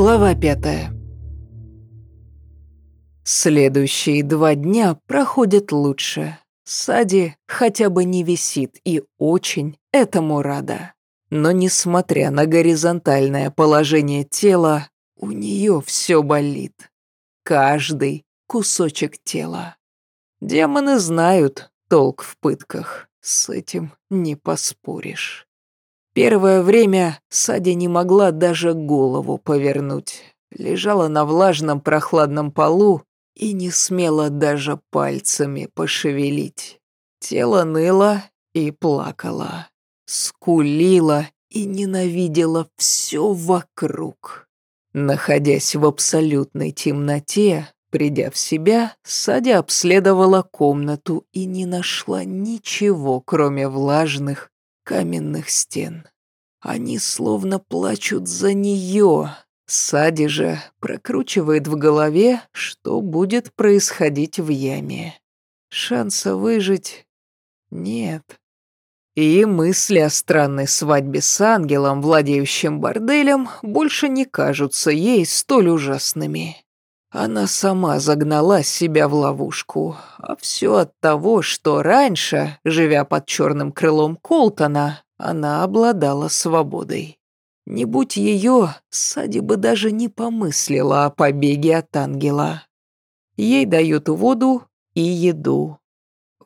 Глава пятая. Следующие два дня проходят лучше. Сади хотя бы не висит и очень этому рада. Но несмотря на горизонтальное положение тела, у нее все болит. Каждый кусочек тела. Демоны знают толк в пытках, с этим не поспоришь. Первое время Садя не могла даже голову повернуть. Лежала на влажном прохладном полу и не смела даже пальцами пошевелить. Тело ныло и плакало, скулило и ненавидела все вокруг. Находясь в абсолютной темноте, придя в себя, Садя обследовала комнату и не нашла ничего, кроме влажных каменных стен. Они словно плачут за нее. Сади же прокручивает в голове, что будет происходить в яме. Шанса выжить нет. И мысли о странной свадьбе с ангелом, владеющим борделем, больше не кажутся ей столь ужасными. Она сама загнала себя в ловушку, а все от того, что раньше, живя под черным крылом Колтона, она обладала свободой. Не будь ее, Сади бы даже не помыслила о побеге от ангела. Ей дают воду и еду.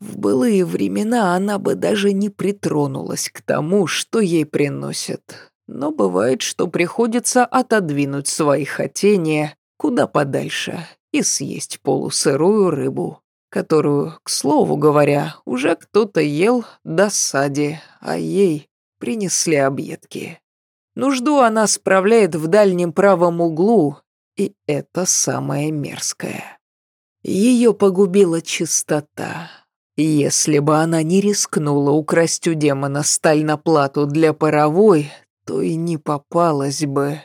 В былые времена она бы даже не притронулась к тому, что ей приносят. Но бывает, что приходится отодвинуть свои хотения куда подальше и съесть полусырую рыбу, которую, к слову говоря, уже кто-то ел до сади, а ей принесли объедки. Нужду она справляет в дальнем правом углу, и это самое мерзкое. Ее погубила чистота. Если бы она не рискнула украсть у демона сталь на плату для паровой, то и не попалась бы.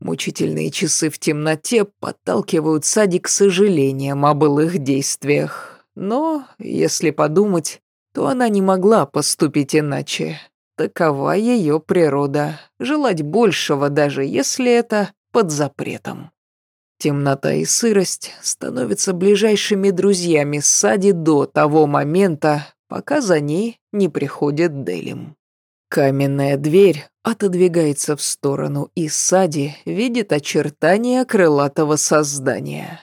Мучительные часы в темноте подталкивают Сади к сожалениям о былых действиях. Но, если подумать, то она не могла поступить иначе. Такова ее природа. Желать большего, даже если это под запретом. Темнота и сырость становятся ближайшими друзьями Сади до того момента, пока за ней не приходит Делим. Каменная дверь отодвигается в сторону, и Сади видит очертания крылатого создания.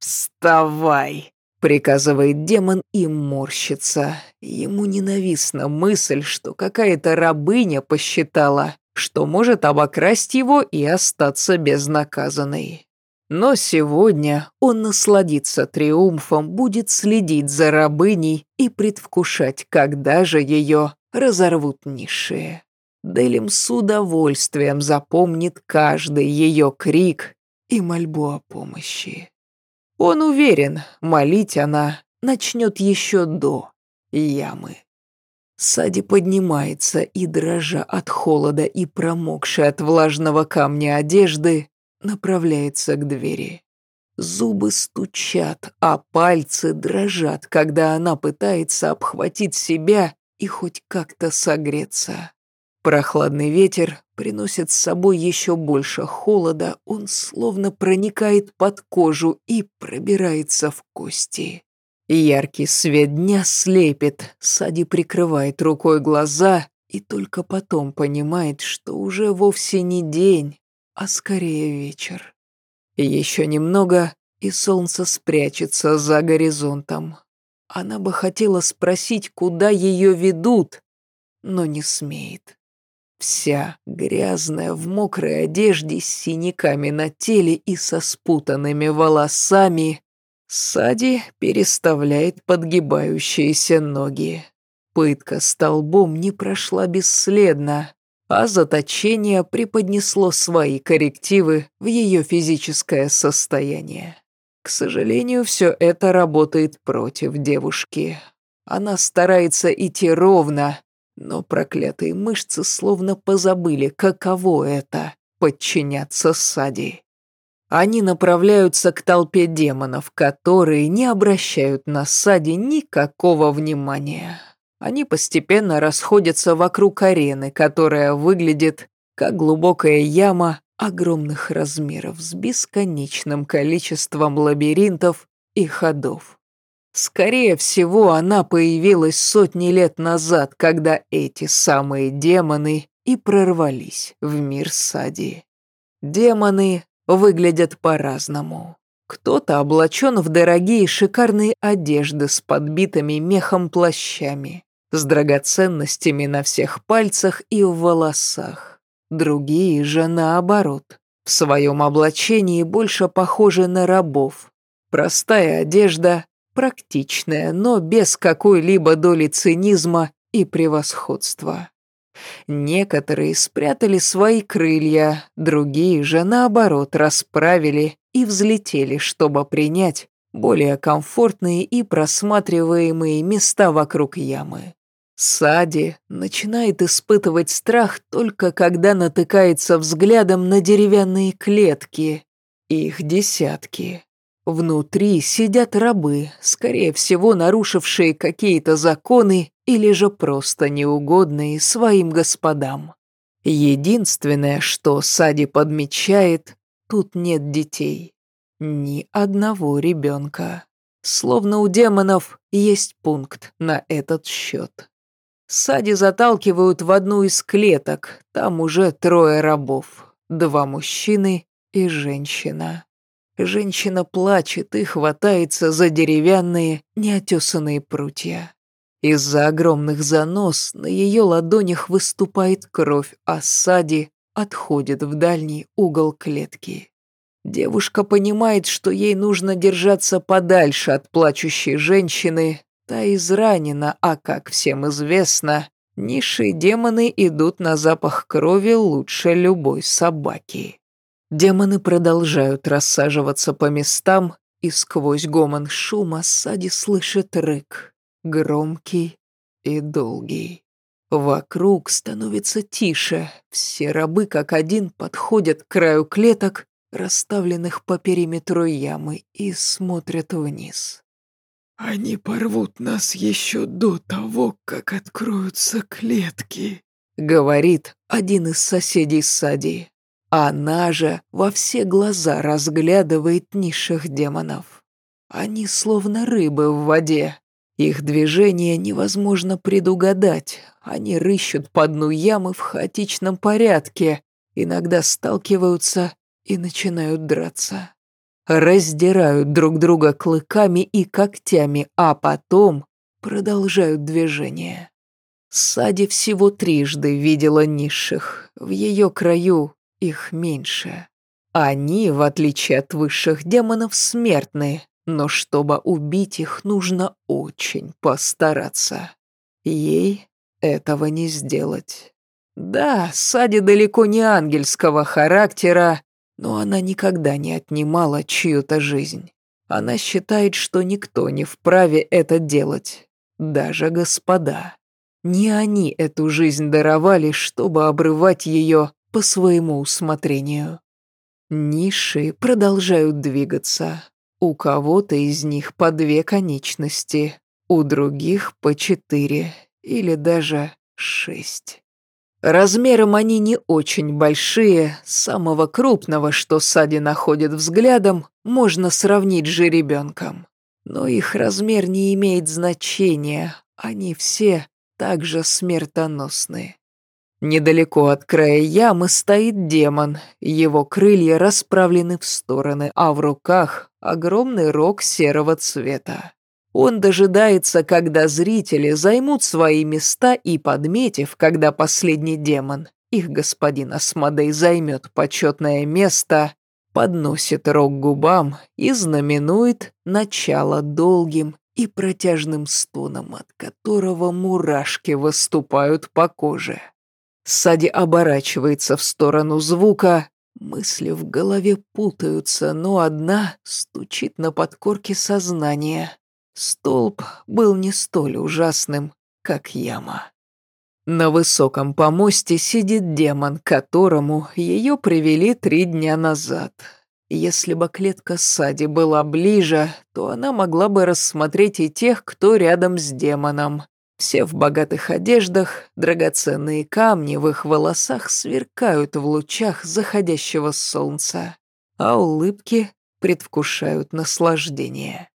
«Вставай!» — приказывает демон и морщится. Ему ненавистна мысль, что какая-то рабыня посчитала, что может обокрасть его и остаться безнаказанной. Но сегодня он насладится триумфом, будет следить за рабыней и предвкушать, когда же ее разорвут низшие. Делим с удовольствием запомнит каждый ее крик и мольбу о помощи. Он уверен, молить она начнет еще до ямы. Сади поднимается и, дрожа от холода и промокшей от влажного камня одежды, направляется к двери. Зубы стучат, а пальцы дрожат, когда она пытается обхватить себя и хоть как-то согреться. Прохладный ветер приносит с собой еще больше холода, он словно проникает под кожу и пробирается в кости. Яркий свет дня слепит, Сади прикрывает рукой глаза и только потом понимает, что уже вовсе не день, а скорее вечер. Еще немного, и солнце спрячется за горизонтом. Она бы хотела спросить, куда ее ведут, но не смеет. Вся грязная в мокрой одежде с синяками на теле и со спутанными волосами, Сади переставляет подгибающиеся ноги. Пытка столбом не прошла бесследно, а заточение преподнесло свои коррективы в ее физическое состояние. К сожалению, все это работает против девушки. Она старается идти ровно, но проклятые мышцы словно позабыли, каково это — подчиняться Сади. Они направляются к толпе демонов, которые не обращают на Сади никакого внимания. Они постепенно расходятся вокруг арены, которая выглядит как глубокая яма, огромных размеров с бесконечным количеством лабиринтов и ходов. Скорее всего, она появилась сотни лет назад, когда эти самые демоны и прорвались в мир Сади. Демоны выглядят по-разному. Кто-то облачен в дорогие шикарные одежды с подбитыми мехом плащами, с драгоценностями на всех пальцах и в волосах. Другие же наоборот, в своем облачении больше похожи на рабов. Простая одежда, практичная, но без какой-либо доли цинизма и превосходства. Некоторые спрятали свои крылья, другие же, наоборот, расправили и взлетели, чтобы принять более комфортные и просматриваемые места вокруг ямы. Сади начинает испытывать страх только когда натыкается взглядом на деревянные клетки. Их десятки. Внутри сидят рабы, скорее всего, нарушившие какие-то законы или же просто неугодные своим господам. Единственное, что Сади подмечает, тут нет детей. Ни одного ребенка. Словно у демонов есть пункт на этот счет. Сади заталкивают в одну из клеток, там уже трое рабов, два мужчины и женщина. Женщина плачет и хватается за деревянные, неотесанные прутья. Из-за огромных занос на ее ладонях выступает кровь, а Сади отходит в дальний угол клетки. Девушка понимает, что ей нужно держаться подальше от плачущей женщины, та изранена, а, как всем известно, низшие демоны идут на запах крови лучше любой собаки. Демоны продолжают рассаживаться по местам, и сквозь гомон шума Сади слышит рык громкий и долгий. Вокруг становится тише, все рабы как один подходят к краю клеток, расставленных по периметру ямы, и смотрят вниз. «Они порвут нас еще до того, как откроются клетки», — говорит один из соседей Сади. Она же во все глаза разглядывает низших демонов. Они словно рыбы в воде, их движение невозможно предугадать. Они рыщут по дну ямы в хаотичном порядке, иногда сталкиваются и начинают драться. Раздирают друг друга клыками и когтями, а потом продолжают движение. Сади всего трижды видела низших, в ее краю их меньше. Они, в отличие от высших демонов, смертны, но чтобы убить их, нужно очень постараться. Ей этого не сделать. Да, Сади далеко не ангельского характера, но она никогда не отнимала чью-то жизнь. Она считает, что никто не вправе это делать, даже господа. Не они эту жизнь даровали, чтобы обрывать ее по своему усмотрению. Ниши продолжают двигаться, у кого-то из них по две конечности, у других по четыре или даже шесть. Размером они не очень большие, самого крупного, что Сади находит взглядом, можно сравнить с жеребенком. Но их размер не имеет значения, они все также смертоносны. Недалеко от края ямы стоит демон, его крылья расправлены в стороны, а в руках огромный рог серого цвета. Он дожидается, когда зрители займут свои места и, подметив, когда последний демон, их господин Асмодей займет почетное место, подносит рог губам и знаменует начало долгим и протяжным стоном, от которого мурашки выступают по коже. Сади оборачивается в сторону звука, мысли в голове путаются, но одна стучит на подкорке сознания. Столб был не столь ужасным, как яма. На высоком помосте сидит демон, которому ее привели три дня назад. Если бы клетка Сади была ближе, то она могла бы рассмотреть и тех, кто рядом с демоном. Все в богатых одеждах, драгоценные камни в их волосах сверкают в лучах заходящего солнца, а улыбки предвкушают наслаждение.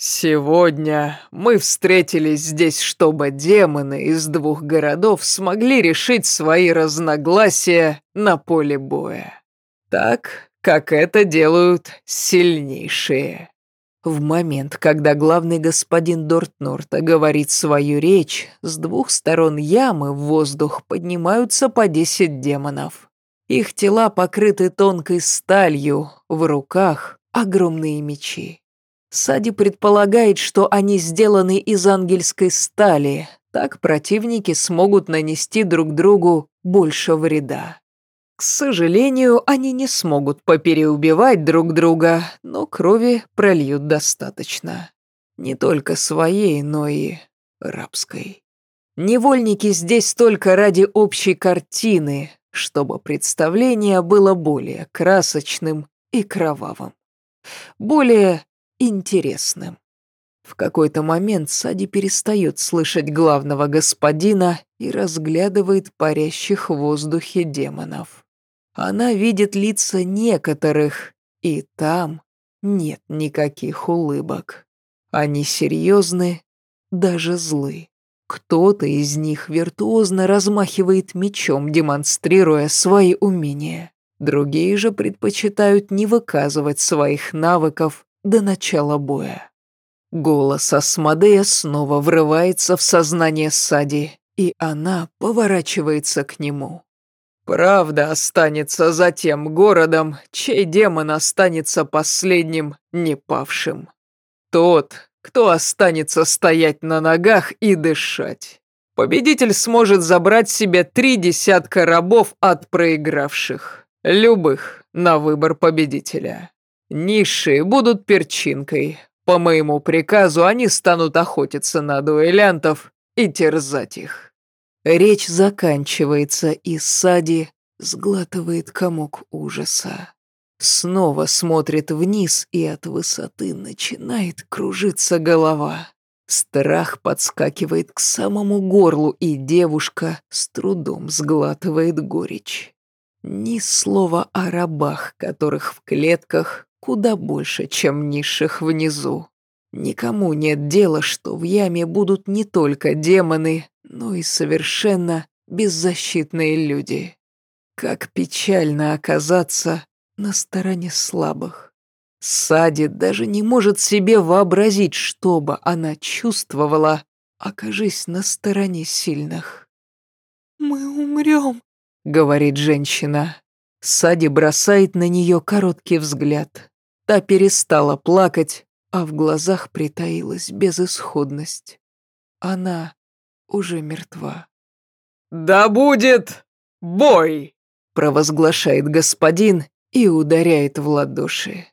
«Сегодня мы встретились здесь, чтобы демоны из двух городов смогли решить свои разногласия на поле боя. Так, как это делают сильнейшие». В момент, когда главный господин Дортнорта говорит свою речь, с двух сторон ямы в воздух поднимаются по десять демонов. Их тела покрыты тонкой сталью, в руках огромные мечи. Сади предполагает, что они сделаны из ангельской стали, так противники смогут нанести друг другу больше вреда. К сожалению, они не смогут попереубивать друг друга, но крови прольют достаточно. Не только своей, но и рабской. Невольники здесь только ради общей картины, чтобы представление было более красочным и кровавым. Более интересным. В какой-то момент Сади перестает слышать главного господина и разглядывает парящих в воздухе демонов. Она видит лица некоторых, и там нет никаких улыбок. Они серьезны, даже злы. Кто-то из них виртуозно размахивает мечом, демонстрируя свои умения. Другие же предпочитают не выказывать своих навыков до начала боя. Голос Асмодея снова врывается в сознание Сади, и она поворачивается к нему. «Правда останется за тем городом, чей демон останется последним непавшим. Тот, кто останется стоять на ногах и дышать. Победитель сможет забрать себе три десятка рабов от проигравших, любых, на выбор победителя. Низшие будут перчинкой. По моему приказу они станут охотиться на дуэлянтов и терзать их. Речь заканчивается, и Сади сглатывает комок ужаса. Снова смотрит вниз, и от высоты начинает кружиться голова. Страх подскакивает к самому горлу, и девушка с трудом сглатывает горечь. Ни слова о рабах, которых в клетках куда больше, чем низших внизу. Никому нет дела, что в яме будут не только демоны, но и совершенно беззащитные люди. Как печально оказаться на стороне слабых. Сади даже не может себе вообразить, что бы она чувствовала, окажись на стороне сильных. «Мы умрем», — говорит женщина. Сади бросает на нее короткий взгляд. Та перестала плакать, а в глазах притаилась безысходность. Она уже мертва. «Да будет бой!» — провозглашает господин и ударяет в ладоши.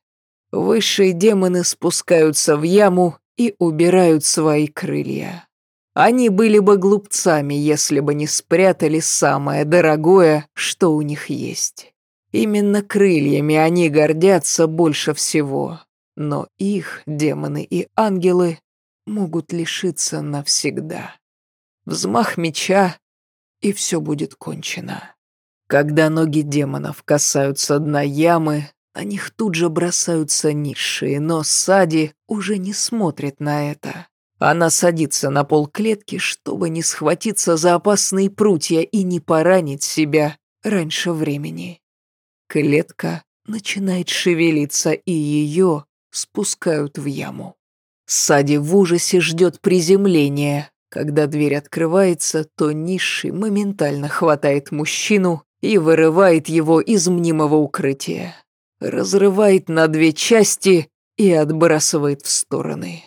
Высшие демоны спускаются в яму и убирают свои крылья. Они были бы глупцами, если бы не спрятали самое дорогое, что у них есть. Именно крыльями они гордятся больше всего, но их демоны и ангелы могут лишиться навсегда. Взмах меча, и все будет кончено. Когда ноги демонов касаются дна ямы, на них тут же бросаются низшие, но Сади уже не смотрит на это. Она садится на пол клетки, чтобы не схватиться за опасные прутья и не поранить себя раньше времени. Клетка начинает шевелиться, и ее спускают в яму. Сади в ужасе ждет приземления. Когда дверь открывается, то низший моментально хватает мужчину и вырывает его из мнимого укрытия. Разрывает на две части и отбрасывает в стороны.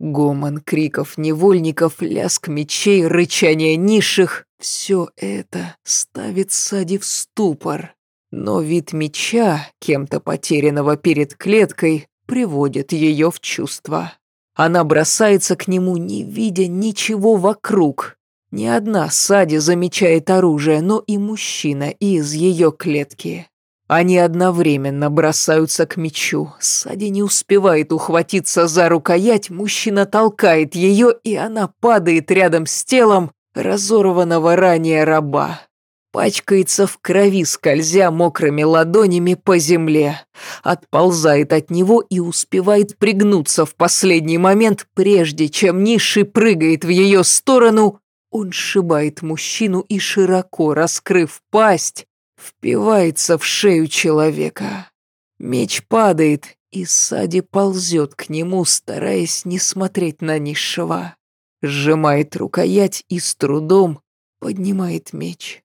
Гомон криков невольников, лязг мечей, рычание низших — все это ставит Сади в ступор. Но вид меча, кем-то потерянного перед клеткой, приводит ее в чувство. Она бросается к нему, не видя ничего вокруг. Ни одна Сади замечает оружие, но и мужчина из ее клетки. Они одновременно бросаются к мечу. Сади не успевает ухватиться за рукоять, мужчина толкает ее, и она падает рядом с телом разорванного ранее раба. Пачкается в крови, скользя мокрыми ладонями по земле. Отползает от него и успевает пригнуться в последний момент, прежде чем низший прыгает в ее сторону. Он сшибает мужчину и, широко раскрыв пасть, впивается в шею человека. Меч падает, и Сади ползет к нему, стараясь не смотреть на низшего. Сжимает рукоять и с трудом поднимает меч.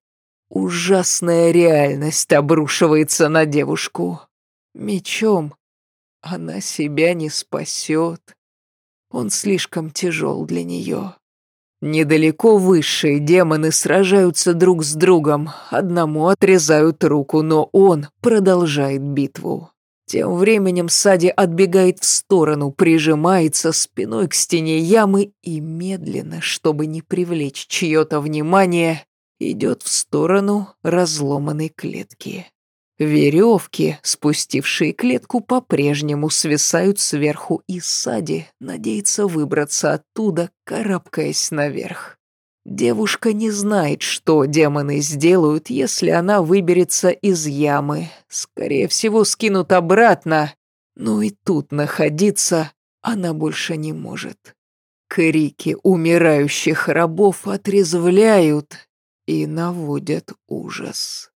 Ужасная реальность обрушивается на девушку. Мечом она себя не спасет. Он слишком тяжел для нее. Недалеко высшие демоны сражаются друг с другом, одному отрезают руку, но он продолжает битву. Тем временем Сади отбегает в сторону, прижимается спиной к стене ямы и медленно, чтобы не привлечь чье-то внимание, идет в сторону разломанной клетки. Веревки, спустившие клетку, по-прежнему свисают сверху, и Сади надеется выбраться оттуда, карабкаясь наверх. Девушка не знает, что демоны сделают, если она выберется из ямы. Скорее всего, скинут обратно, но и тут находиться она больше не может. Крики умирающих рабов отрезвляют и наводят ужас.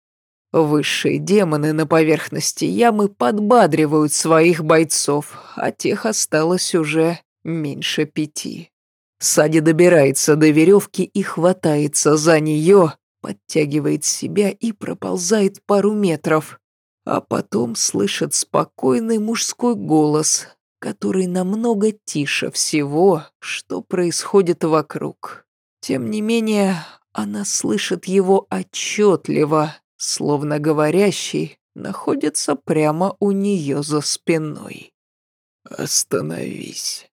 Высшие демоны на поверхности ямы подбадривают своих бойцов, а тех осталось уже меньше пяти. Сади добирается до веревки и хватается за нее, подтягивает себя и проползает пару метров, а потом слышит спокойный мужской голос, который намного тише всего, что происходит вокруг. Тем не менее, она слышит его отчетливо, словно говорящий, находится прямо у нее за спиной. «Остановись».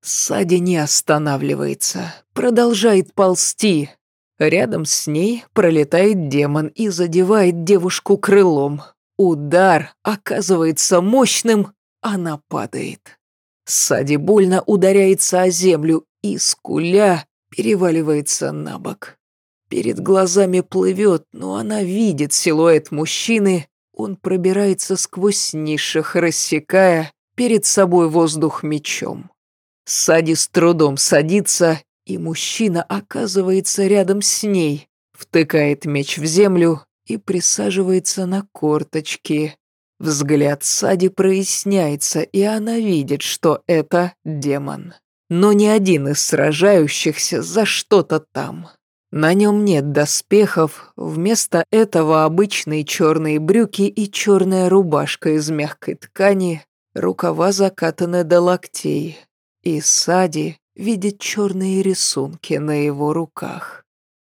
Сади не останавливается, продолжает ползти. Рядом с ней пролетает демон и задевает девушку крылом. Удар оказывается мощным, она падает. Сади больно ударяется о землю и, скуля, переваливается на бок. Перед глазами плывет, но она видит силуэт мужчины. Он пробирается сквозь низших, рассекая перед собой воздух мечом. Сади с трудом садится, и мужчина оказывается рядом с ней, втыкает меч в землю и присаживается на корточки. Взгляд Сади проясняется, и она видит, что это демон. Но ни один из сражающихся за что-то там. На нем нет доспехов, вместо этого обычные черные брюки и черная рубашка из мягкой ткани, рукава закатаны до локтей. И Сади видит черные рисунки на его руках.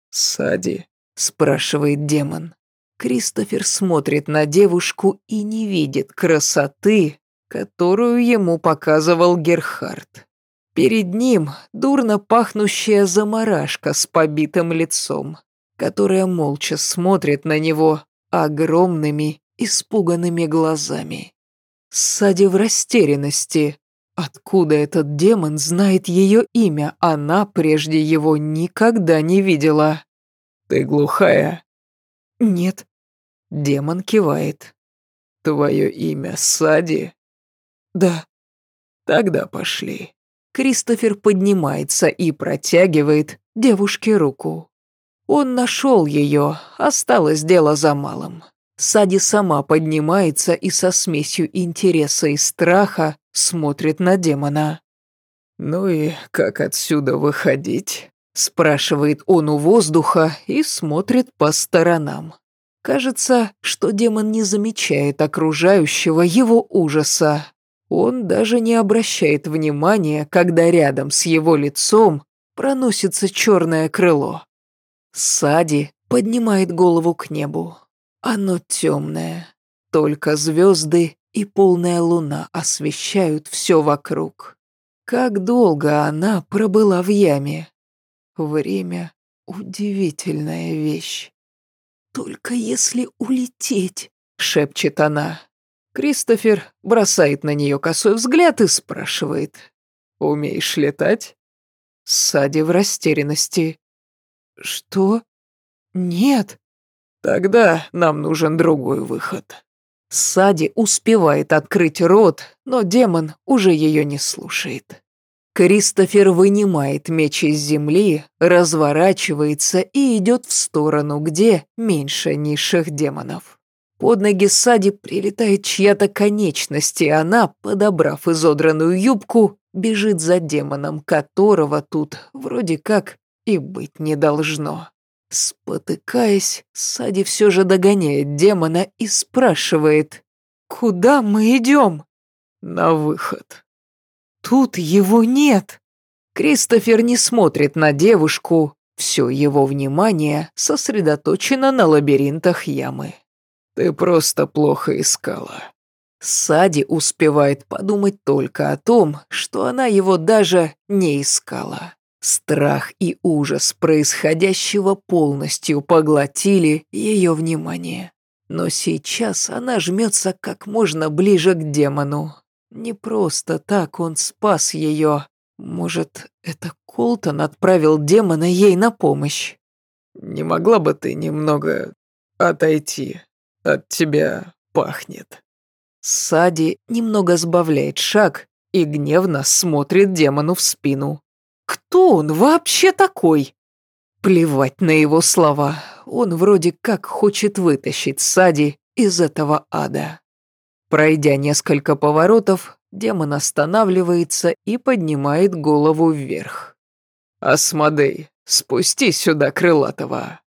«Сади?» – спрашивает демон. Кристофер смотрит на девушку и не видит красоты, которую ему показывал Герхард. Перед ним дурно пахнущая заморашка с побитым лицом, которая молча смотрит на него огромными, испуганными глазами. Сади в растерянности. Откуда этот демон знает ее имя? Она прежде его никогда не видела. «Ты глухая?» «Нет». Демон кивает. «Твое имя Сади?» «Да». «Тогда пошли». Кристофер поднимается и протягивает девушке руку. Он нашел ее, осталось дело за малым. Сади сама поднимается и со смесью интереса и страха смотрит на демона. «Ну и как отсюда выходить?» спрашивает он у воздуха и смотрит по сторонам. Кажется, что демон не замечает окружающего его ужаса. Он даже не обращает внимания, когда рядом с его лицом проносится черное крыло. Сади поднимает голову к небу. Оно темное. Только звезды и полная луна освещают все вокруг. Как долго она пробыла в яме? Время — удивительная вещь. Только если улететь, — шепчет она. Кристофер бросает на нее косой взгляд и спрашивает. «Умеешь летать?» Сади в растерянности. «Что? Нет». «Тогда нам нужен другой выход». Сади успевает открыть рот, но демон уже ее не слушает. Кристофер вынимает меч из земли, разворачивается и идет в сторону, где меньше низших демонов. Под ноги Сади прилетает чья-то конечность, и она, подобрав изодранную юбку, бежит за демоном, которого тут вроде как и быть не должно. Спотыкаясь, Сади все же догоняет демона и спрашивает, «Куда мы идем?» «На выход», Тут его нет. Кристофер не смотрит на девушку. Все его внимание сосредоточено на лабиринтах ямы. Ты просто плохо искала. Сади успевает подумать только о том, что она его даже не искала. Страх и ужас происходящего полностью поглотили ее внимание. Но сейчас она жмется как можно ближе к демону, не просто так он спас ее. Может, это Колтон отправил демона ей на помощь? Не могла бы ты немного отойти? От тебя пахнет. Сади немного сбавляет шаг и гневно смотрит демону в спину. Кто он вообще такой? Плевать на его слова. Он вроде как хочет вытащить Сади из этого ада. Пройдя несколько поворотов, демон останавливается и поднимает голову вверх. «Асмодей, спусти сюда крылатого!»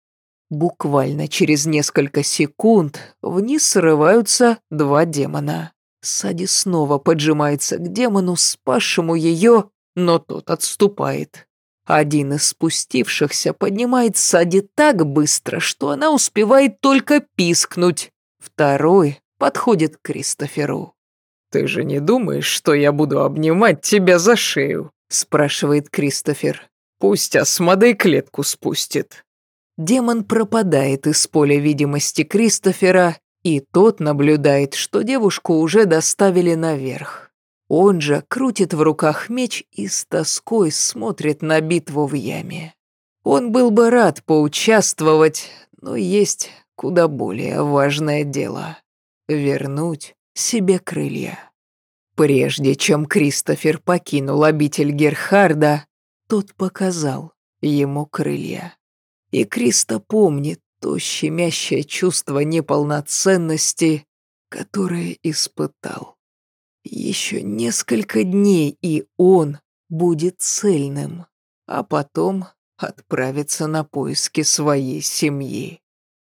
Буквально через несколько секунд вниз срываются два демона. Сади снова поджимается к демону, спасшему ее, но тот отступает. Один из спустившихся поднимает Сади так быстро, что она успевает только пискнуть. Второй подходит к Кристоферу. «Ты же не думаешь, что я буду обнимать тебя за шею?» спрашивает Кристофер. «Пусть Асмодей клетку спустит». Демон пропадает из поля видимости Кристофера, и тот наблюдает, что девушку уже доставили наверх. Он же крутит в руках меч и с тоской смотрит на битву в яме. Он был бы рад поучаствовать, но есть куда более важное дело вернуть себе крылья. Прежде чем Кристофер покинул обитель Герхарда, тот показал ему крылья. И Криста помнит то щемящее чувство неполноценности, которое испытал. Еще несколько дней, и он будет цельным, а потом отправится на поиски своей семьи.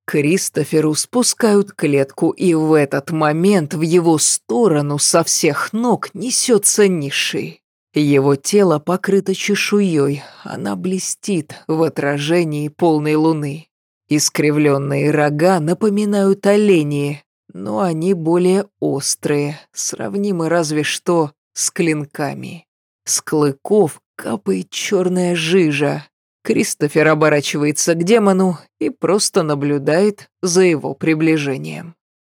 Кристоферу спускают клетку, и в этот момент в его сторону со всех ног несется ниши. Его тело покрыто чешуей, она блестит в отражении полной луны. Искривленные рога напоминают оленей, но они более острые, сравнимы разве что с клинками. С клыков капает черная жижа, Кристофер оборачивается к демону и просто наблюдает за его приближением.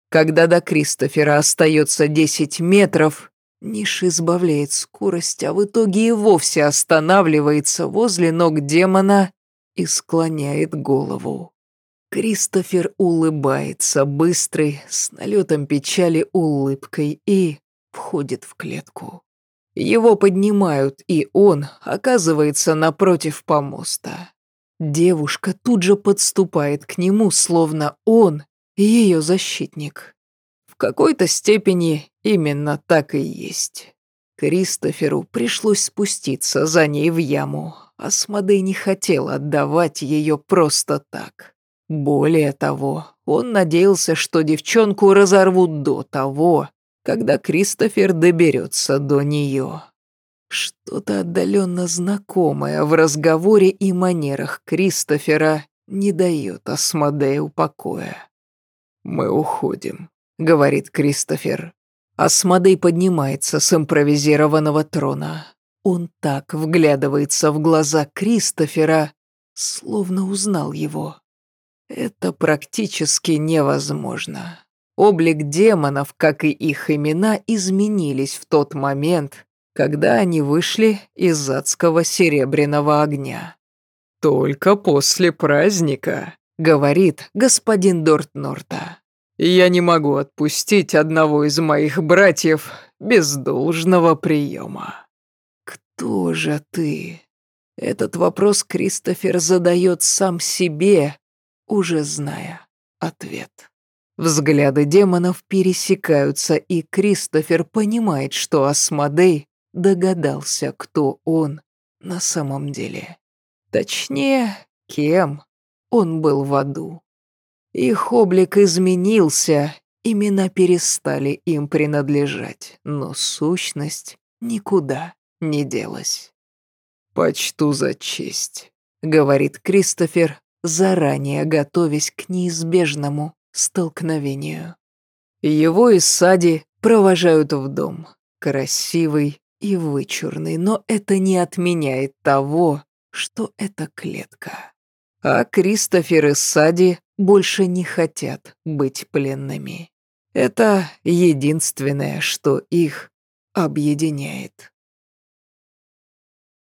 Когда до Кристофера остается 10 метров, Ниш избавляет скорость, а в итоге и вовсе останавливается возле ног демона и склоняет голову. Кристофер улыбается быстрой, с налетом печали улыбкой и входит в клетку. Его поднимают, и он оказывается напротив помоста. Девушка тут же подступает к нему, словно он ее защитник. Какой-то степени именно так и есть. Кристоферу пришлось спуститься за ней в яму. Асмодей не хотел отдавать ее просто так. Более того, он надеялся, что девчонку разорвут до того, когда Кристофер доберется до нее. Что-то отдаленно знакомое в разговоре и манерах Кристофера не дает Асмодею покоя. «Мы уходим», — говорит Кристофер. Асмодей поднимается с импровизированного трона. Он так вглядывается в глаза Кристофера, словно узнал его. Это практически невозможно. облик демонов, как и их имена, изменились в тот момент, когда они вышли из адского серебряного огня. «Только после праздника», — говорит господин Дортнорта. «Я не могу отпустить одного из моих братьев без должного приема». «Кто же ты?» Этот вопрос Кристофер задает сам себе, уже зная ответ. Взгляды демонов пересекаются, и Кристофер понимает, что Асмодей догадался, кто он на самом деле. Точнее, кем он был в аду. Их облик изменился, имена перестали им принадлежать, но сущность никуда не делась. «Почту за честь», — говорит Кристофер, заранее готовясь к неизбежному столкновению. Его из Сади провожают в дом, красивый и вычурный, но это не отменяет того, что это клетка. А Кристофер и Сади больше не хотят быть пленными. Это единственное, что их объединяет.